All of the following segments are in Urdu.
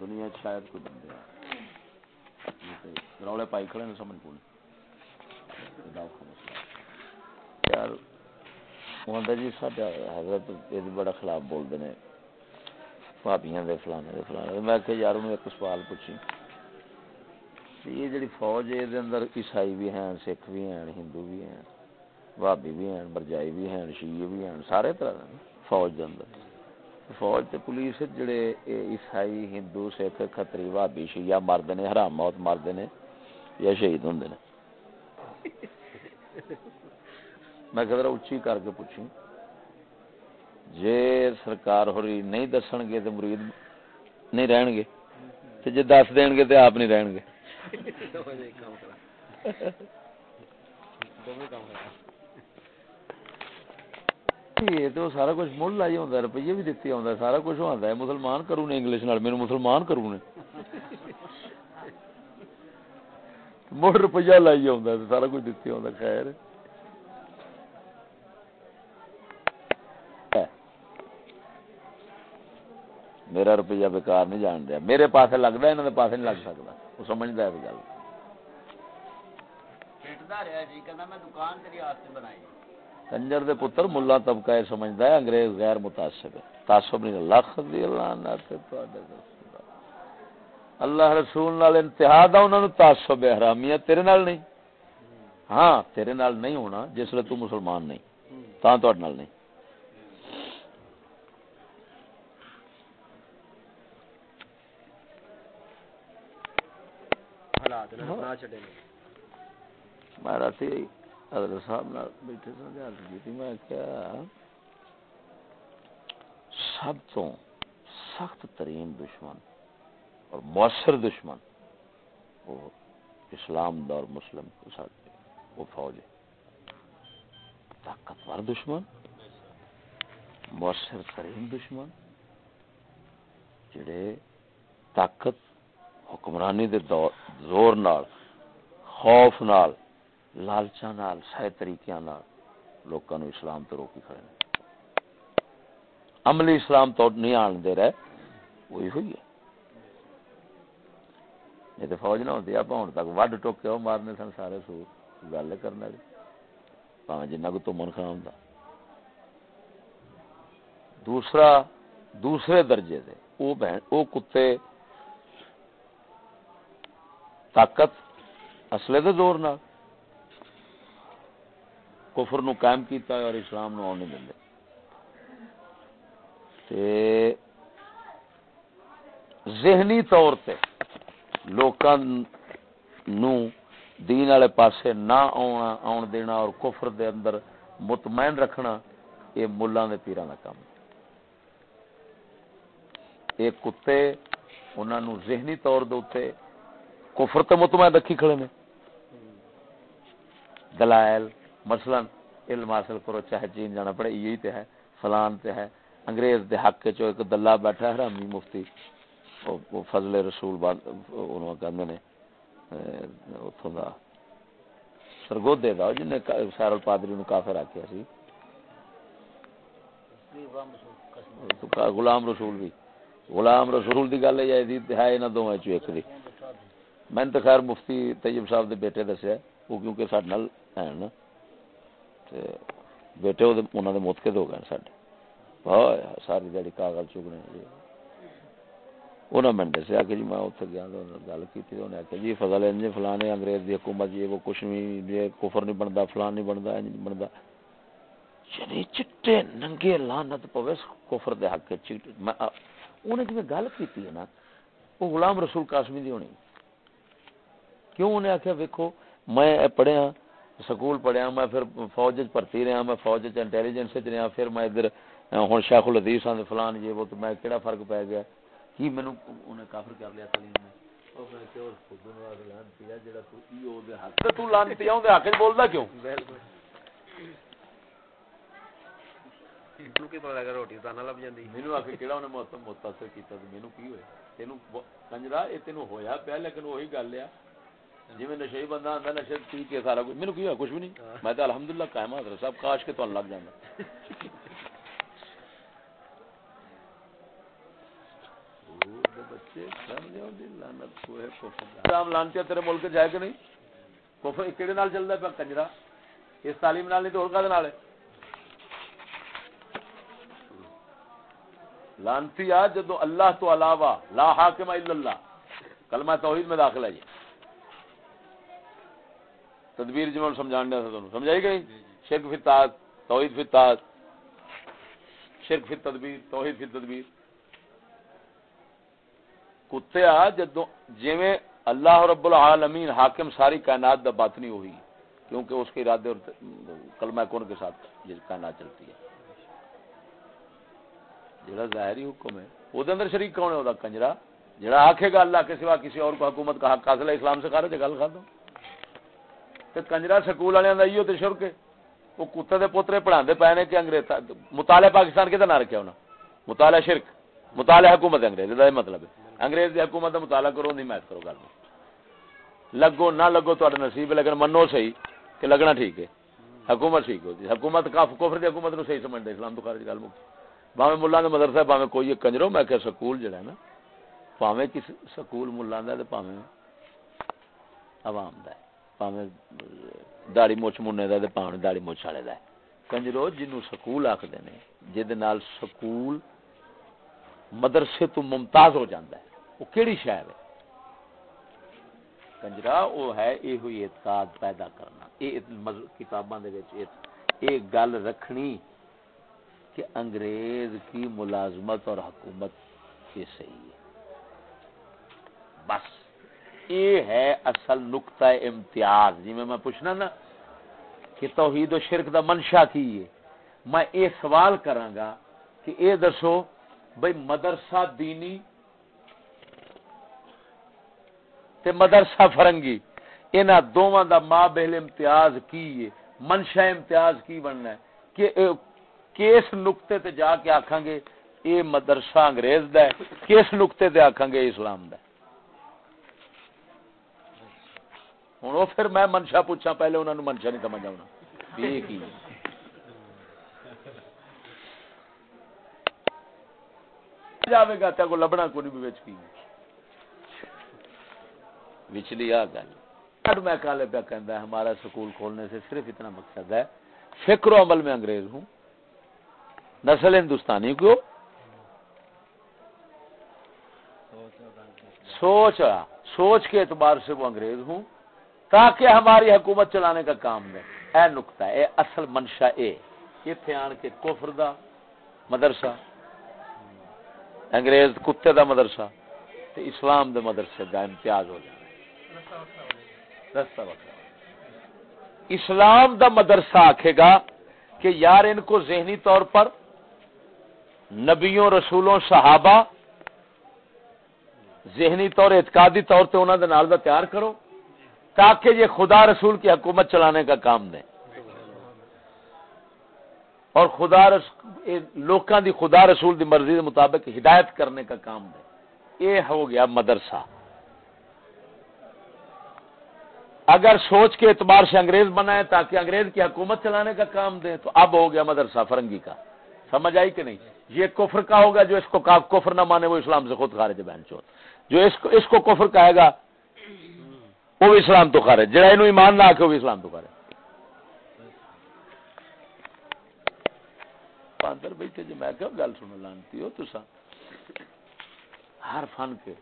دنیا شاید کوئی بندے رولے پائی کھڑے نے سمجھ پونے یار جی ساڈا حضرت یہ بڑا خلاف بولتے ہیں بھابیاں دے فلانے دے فلانے میں کہ یار انہوں ایک سوال پوچھی یہ جڑی فوج ہے دے اندر عیسائی بھی ہیں سکھ بھی ہیں ہندو بھی ہیں بھابی بھی ہیں برجائی بھی ہیں شیعہ بھی ہیں سارے طرح فوج دے اندر فوج تے پولیس جڑے عیسائی ہندو سکھ کھتری بھابی شیعہ مرد نے حرام موت مرد نے یا شہید ہوندے نے میں کہ اچھی کر کے پوچھی جے سرکار ہوری نہیں دسن گے تو مرید نہیں رہن گے تو جے دس دین گے تو آپ نہیں رہن گے یہ تو سارا کچھ مل لائی ہوتا روپیے بھی دیتی ہوتا سارا کچھ ہوتا ہے مسلمان کروں نے انگلش نال میرے مسلمان کروں نے مڑ روپیہ لائی ہوتا سارا کچھ دیتی ہوتا خیر میرا روپیہ بےکار نہیں جان دیا میرے پاس لگتا ہے انہوں پاس نہیں لگ سکتا وہ سمجھتا ہے گل کنجر دے پتر ملا طبقہ یہ سمجھتا ہے انگریز غیر متاثر ہے۔ تعصب نہیں لکھ دی اللہ اللہ۔ رسول نال انتہا دا انہاں نو تعصب ہے حرامیہ تیرے نال نہیں۔ ہاں تیرے نال نہیں ہونا جس لے تو مسلمان نہیں تاں تو نال نہیں۔ میں راتی حضرت صاحب نال بیٹھے سن گل کیتی میں کیا؟ سب تو سخت ترین دشمن اور مؤثر دشمن وہ اسلام دا اور مسلم کے ساتھ وہ فوج ہے۔ طاقتور دشمن، مؤثر ترین دشمن جڑے طاقت حکمرانی دے دور زور نال، خوف نال لالچا نال سہ طریقے نال لوکاں نو اسلام تو روکی کھڑے نے عملی اسلام تو نہیں آن دے رہے وہی ہوئی ہے یہ تو فوج نہ ہوتی آپ ہوں تک وڈ ٹوکے ہو مارنے سن سارے سور گل کرنے والی پاویں جنہ کو تمن خان دا دوسرا دوسرے درجے دے او بہن او کتے طاقت اصلے دے زور نال کفر نو قائم کیتا ہے اور اسلام نو آنے دے تے ذہنی طور تے لوکاں نو دین والے پاسے نہ آنا آن دینا اور کفر دے اندر مطمئن رکھنا یہ ملاں دے پیراں دا کام ایک کتے انہاں نو ذہنی طور دے اوتے کفر تے مطمئن رکھی کھڑے نے۔ دلائل مثلا علم حاصل کرو، چاہے چین جانا پڑے، یہی تے ہے، فلان تے ہے، انگریز دے حق چ ایک دلہ بیٹھا ہے حرامی مفتی۔ وہ فضل رسول بعد انہوں کہندے نے اوتھوں دا سرگودے دا جن نے سار الپادری نو کافر آکھیا سی۔ غلام رسول بھی۔ غلام رسول دی گل ہے دی ہے، انہاں دوواں چوں ایک دی۔ میں تو خیر مفتی طیب صاحب دے بیٹے دسیا، وہ کیونکہ سڈے نال ہیں نا۔ بیٹے انہوں دے موت کے دو گئے سڈے ساری دیہی کاغذ چکنے جی انہوں میں دسیا کہ جی میں اتنے گیا گل کی انہیں آخیا جی فضل انج جی فلانے انگریز دی حکومت جی وہ کچھ نہیں، یہ کفر نہیں بنتا فلان نہیں بنتا انج نہیں بنتا یعنی چٹے ننگے لانت پوے، کفر دے حق انہیں جی گل کی ہے نا، وہ غلام رسول قاسمی دی ہونی۔ کیوں انہیں آخیا ویکو میں پڑھیا سکول پڑھیا میں پھر فوج بھرتی رہا میں فوج انٹیلیجنس رہا پھر میں ادھر ہوں شیخ الحدیث آدھے فلان جی وہ تو میں کہڑا فرق پی گیا؟ کی مینو انہیں کافر کر لیا سلیم نے؟ یہ ہوا پیا لیکن وہی گل ہے جی میں نشے بندہ آتا نشے پی کے سارا کچھ میرے کی کچھ بھی نہیں۔ میں تو الحمد للہ قائم حضرت صاحب کاش کے تمہیں لگ جانا۔ تیرے ملک جائے کہ نہیں؟ کہڑے نال پیا کنجرا۔ اس تعلیم نال نہیں تو اور نال ہے؟ لانتی آ جدو اللہ تو علاوہ لا حاکم الا اللہ۔ کلمہ توحید میں داخل ہے جی تدبیر جی میں سمجھان دیا تھا سمجھائی گئی؟ شرک فی تاج توحید فی تاج شرک فی تدبیر، توحید فی تدبیر۔ کتے آ جدو جویں اللہ رب العالمین حاکم ساری کائنات دا باطنی ہوئی، کیونکہ اس کے ارادے اور کلمہ کون کے ساتھ یہ کائنات چلتی ہے۔ جڑا ظاہری حکم ہے، وہ اندر شریک کون ہے؟ وہ کنجرا۔ جڑا آکھے گا اللہ کے سوا کسی اور کو حکومت کا حق حاصل ہے، اسلام سے خارج ہے، گل کھا دو تے کنجرا سکول والے دا ایو تے شرک وہ کتے دے پوترے پڑھاندے پے نے کہ انگریز مطالعہ پاکستان کے نہ رکھیا ہونا مطالعہ شرک مطالعہ حکومت انگریز دا مطلب ہے انگریز دی حکومت دا مطالعہ کرو نہیں میت کرو گل لگو نہ لگو تو نصیب لیکن منو صحیح کہ لگنا ٹھیک ہے حکومت ٹھیک ہوتی حکومت کفر دی حکومت نو صحیح سمجھدے اسلام تو خارج گل مک باویں ملہ دے مدرسہ باویں کوئی کنجرو میں کہ سکول جڑا ہے نا پاویں کس سکول ملہ دا تے پاویں عوام دا ہے پاویں داڑی موچ منے دا تے پاویں داڑی موچ والے دا ہے۔ کنجرو جنوں سکول آکھدے نے جے نال سکول مدرسے تو ممتاز ہو جاندا ہے۔ وہ کیڑی شہر ہے؟ کنجرا وہ ہے یہ ہوئی اعتقاد پیدا کرنا۔ یہ کتاباں دے وچ یہ گل رکھنی کہ انگریز کی ملازمت اور حکومت یہ صحیح ہے۔ بس۔ یہ ہے اصل نقطہ امتیاز۔ جی میں میں پوچھنا نا کہ توحید و شرک دا منشا کی ہے؟ میں یہ سوال کراں گا کہ اے دسو بھئی مدرسہ دینی تے مدرسہ فرنگی، انہاں دوواں دا ماں بہل امتیاز کی ہے؟ منشا امتیاز کی بننا ہے؟ کہ کس نقطے تے جا کے آکھاں گے اے مدرسہ انگریز دا ہے کس نقطے تے آکھاں گے اسلام دا ہے؟ ہوں وہ پھر میں منشا پوچھا پہلے انہوں نے منشا نہیں سمجھ آنا یہ کی جاوے گا کو لبنا کو نہیں بھی کی وچلی آ گل میں کالے پہ ہے ہمارا سکول کھولنے سے صرف اتنا مقصد ہے فکر و عمل میں انگریز ہوں نسل ہندوستانی کو سوچ سوچ کے اعتبار سے وہ انگریز ہوں تاکہ ہماری حکومت چلانے کا کام دے۔ اے نقطہ، اے اصل منشا اے۔ اتنے آن کے کفر دا مدرسہ، انگریز کتے دا مدرسہ تے اسلام دے مدرسے دا امتیاز ہو جائے اسلام دا مدرسہ آکھے گا کہ یار ان کو ذہنی طور پر نبیوں، رسولوں، صحابہ ذہنی طور، اعتقادی طور پہ انہوں نے نال دا تیار کرو۔ تاکہ یہ خدا رسول کی حکومت چلانے کا کام دیں۔ اور خدا رسول لوکاں دی خدا رسول دی مرضی دے مطابق ہدایت کرنے کا کام دیں۔ یہ ہو گیا مدرسہ۔ اگر سوچ کے اعتبار سے انگریز بنائے تاکہ انگریز کی حکومت چلانے کا کام دیں، تو اب ہو گیا مدرسہ فرنگی کا۔ سمجھ آئی کہ نہیں؟ یہ کفر کا ہوگا جو اس کو کفر نہ مانے وہ اسلام سے خود خارج بہن چوت جو اس کو اس کو کفر کہے گا وہ بھی اسلام تو خارج جڑا یہ ایمان نہ آ وہ بھی اسلام تو خارج باندر بیٹھے جو میں کہوں گل سن لانتی ہو تو ہر فن کے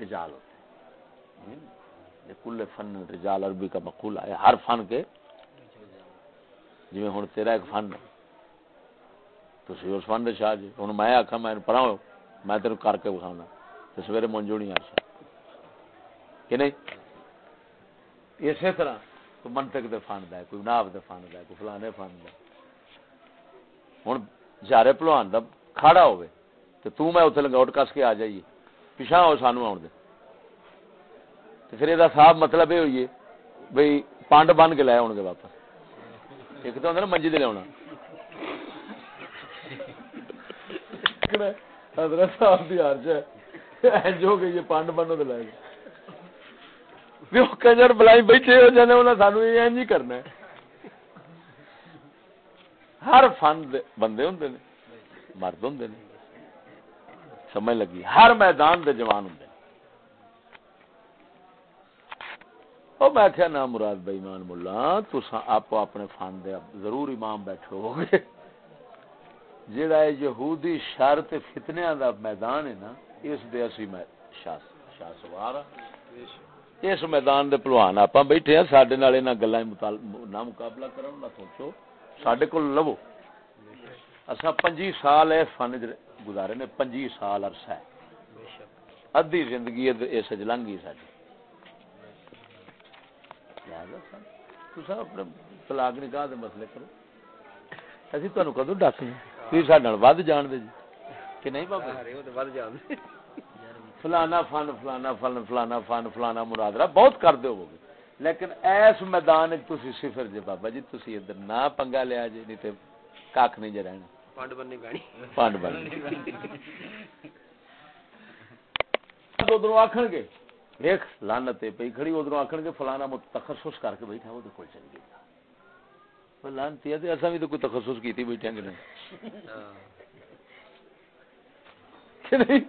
رجال ہوتے ہیں۔ یہ کل فن رجال عربی کا مقول ہے۔ ہر فن کے جی ہوں تیرا ایک فن ہے۔ تو اس فن شاہ جی۔ ہوں میں آخا میں پڑھا میں تیرے کر کے بکھاؤنا تو سویرے منجو نہیں آ سکتا کہ نہیں؟ اسی طرح کوئی منطق دے فن ہے، کوئی ناف دے فن ہے، کوئی فلانے فن ہے۔ ہوں جارے پلوان کا کھاڑا ہوئے تو تو میں اتنے لنگوٹ کس کے آ جائیے۔ پیچھا ہو سانو آن دے۔ تو پھر یہ صاحب مطلب یہ ہوئی ہے بھائی پانڈ بن کے لے آن گے واپس۔ ایک تو ہوتا نا منجی دے لیا حضرت صاحب دی ہر جو گئی پانڈ بنو تو لے گئے کنجر بلائی بیٹھے ہو جانے انہیں سانو یہ کرنا ہے ہر فن بندے ہوں مرد ہوں سمجھ لگی ہر میدان دے جوان ہوں او میں کیا نا مراد بھائی مان ملا تسا آپ اپنے فن دے ضرور امام بیٹھے ہو گے جڑا ہے یہودی شر تے فتنیاں دا میدان ہے نا اس دے اسی میں شاہ شاہ سوار اس میدان دے پہلوان اپاں بیٹھے ہیں ساڈے نال انہاں گلاں نہ مقابلہ کرن نہ سوچو، ساڈے کول لو اسا 25 سال ہے فن گزارے نے 25 سال عرصہ ہے۔ ادھی زندگی اس لنگی ساری اپنے طلاق نکاح دے مسئلے کرو۔ اسی تانوں کدو ڈاکنے تسی ساڈے نال ود جان دے جی۔ کہ نہیں بابا؟ ود جان دے۔ فلانا فن فلانا فن فلانا فن فلانا مرادرا بہت کر دے ہو لیکن ایس میدان تسی صفر جی بابا جی تسی ادھر نہ پنگا لیا جی نہیں تے کاک نہیں جے رہنا۔ پانڈ بننی پانی پانڈ بننی۔ گے کھڑی فلانا کر کے بیٹھا وہ کول چل بھی تو کوئی تخصص کی بیٹھے کہ نہیں؟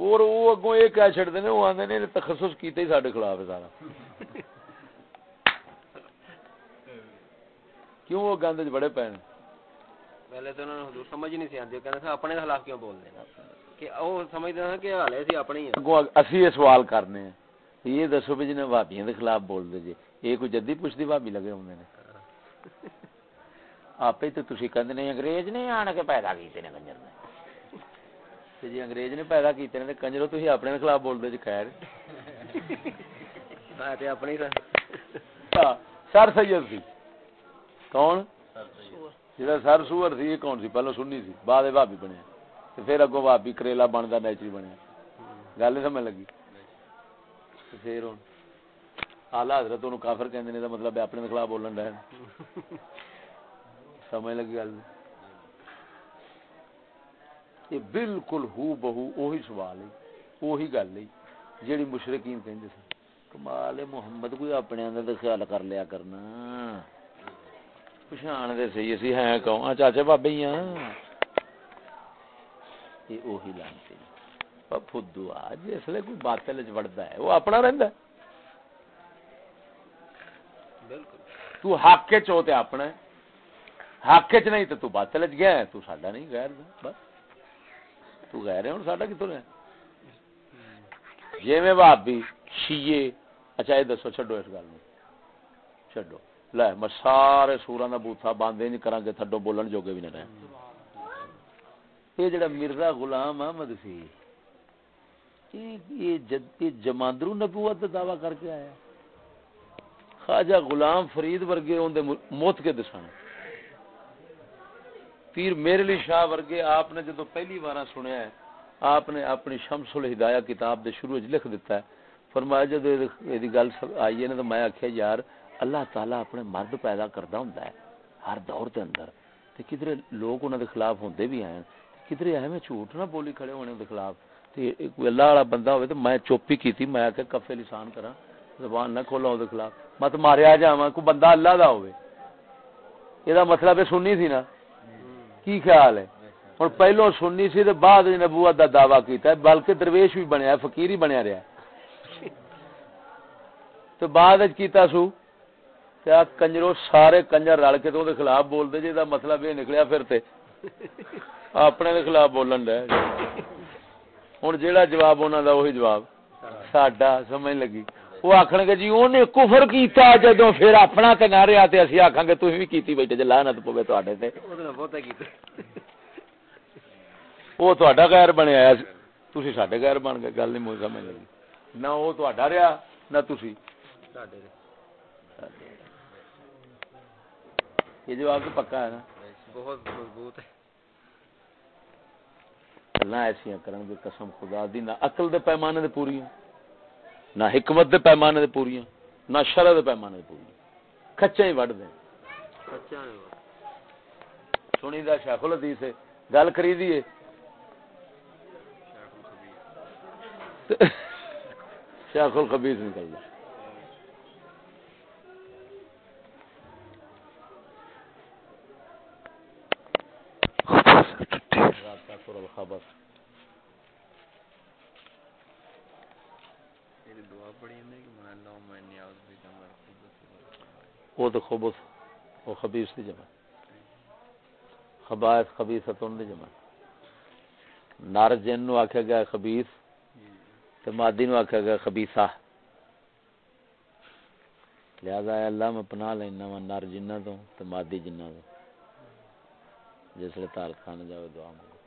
اور وہ اگوں یہ کہہ چڑتے ہیں وہ آدھے نے تخصص کیتے ہی خلاف ہے سارا کیوں وہ گند بڑے پے پہلے تو انہوں نے سمجھ نہیں سی آتی کہتے اپنے خلاف کیوں بول دیں اسی سوال کرنے ہیں یہ دسو بھی جنہیں بھابیاں دے خلاف بول دے جی یہ کوئی جدی پوچھتی بھابی لگے ہوں نے آپ تو کہتے نہیں انگریز نے آن کے پیدا کیتے نے کنجر نے جی انگریز نے پیدا کیتے نے کنجرو تھی اپنے خلاف بول دے خیر اپنی سر سید سی کون جا سر سور سی کون سی پہلو سننی سی بعد بھابی بنیا پھر اگو بھابی کریلا بنتا نیچری بنیا گل نہیں سمجھ لگی پھر ہوں آلہ حضرت کافر کہندے مطلب اپنے خلاف بولن رہے سمجھ لگی گل یہ بالکل ہو بہو اوہی سوال ہے اوہی گل ہے جیڑی مشرقین کہندے سن۔ کمال محمد کوئی اپنے اندر خیال کر لیا کرنا۔ پچھان دے سی اسی ہیں کہوں چاچے بابے ہی ہیں۔ اوہی لانتی فدو آ جسے کوئی باطل وڑتا ہے وہ اپنا رہندا ہے۔ بالکل۔ تو حق چو تے اپنا ہے۔ حق چ نہیں تو تو باطل گیا ہے تو ساڈا نہیں غیر بس۔ تو غیر ہے ہن ساڈا کتوں ہے جے میں بھابی شیعہ اچھا یہ دسو، چھڈو اس گل نوں۔ چھڈو۔ لے، میں سارے سوراں دا بوتھا باندھے نہیں کراں گے، تھڈو بولن جوگے بھی نہ رہے یہ جڑا مرزا غلام احمد سی، یہ جماندرو نبوت کا دعوی کر کے آیا۔ خواجہ غلام فرید ورگے اندر موت کے دسان پیر میرے لیے شاہ ورگے، آپ نے جدو پہلی بار سنیا ہے، آپ نے اپنی شمس الہدایہ کتاب دے شروع لکھ دیتا ہے۔ فرمایا جب یہ گل آئی ہے تو میں آخیا یار، اللہ تعالیٰ اپنے مرد پیدا کرتا ہوں ہر دور کے اندر۔ تے کدھر لوگ انہوں کے خلاف ہوتے بھی ہیں کدھر ہے میں جھوٹ نہ بولی کھڑے ہونے دے خلاف۔ تے کوئی اللہ والا بندہ ہوئے تے میں چپ ہی کیتی، میں کہ کفے لسان کراں، زبان نہ کھولا دے خلاف۔ مت ماریا جاواں، کوئی بندہ اللہ دا ہوئے۔ مطلب یہ مطلب ہے سننی سی نا۔ کی خیال ہے؟ ہن پہلو سننی سی تے بعد نبوت دا دعویٰ کیتا ہے، بلکہ درویش بھی بنیا فقیر ہی بنیا رہا تو بعد کیتا سو کیا کنجرو سارے کنجر رل کے تو خلاف بول دے جے دا مطلب یہ نکلیا پھر تے اپنے دے خلاف بولن دے۔ ہوں جیڑا جواب انہوں دا وہی جواب۔ ساڈا، سمجھ لگی۔ وہ آخر گے جی انہیں کفر کیتا جدو پھر اپنا تے نہ رہا تے اسی آکھاں گے تسی بھی کیتی بیٹھے جے لعنت پوے تواڈے تے۔ وہ تواڈا غیر بنیا ہے۔ تسی ساڈے غیر بن گئے گل نہیں مجھ سمجھ لگی نہ وہ تواڈا رہیا نہ تسی یہ جواب تو پکا ہے نا۔ بہت مضبوط ہے۔ گلا ایسا کرن گے قسم خدا دی نہ عقل دے پیمانے دے پوری نہ حکمت دے پیمانے دے پوری نہ شرع دے پیمانے دے پوری کچا ہی وڈ دیں سنی دا شیخ الحدیث ہے گل کری دیے شیخ الخبیث نکل جائے وہ تو خبث وہ خبیث دی جمع خبائث خبیثتن دی جمع نار جن نو آکھیا گیا خبیث تے مادی نو آکھیا گیا خبیثہ۔ لہذا اے اللہ میں پناہ لینا وا نار جنہ تو تے مادی جنہ تو۔ جس لیے تال کھانے جاوے دعا مانگو۔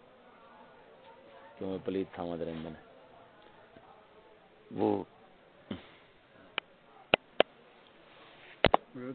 کیوں میں پلیت تھاما در اندن وہ اللہ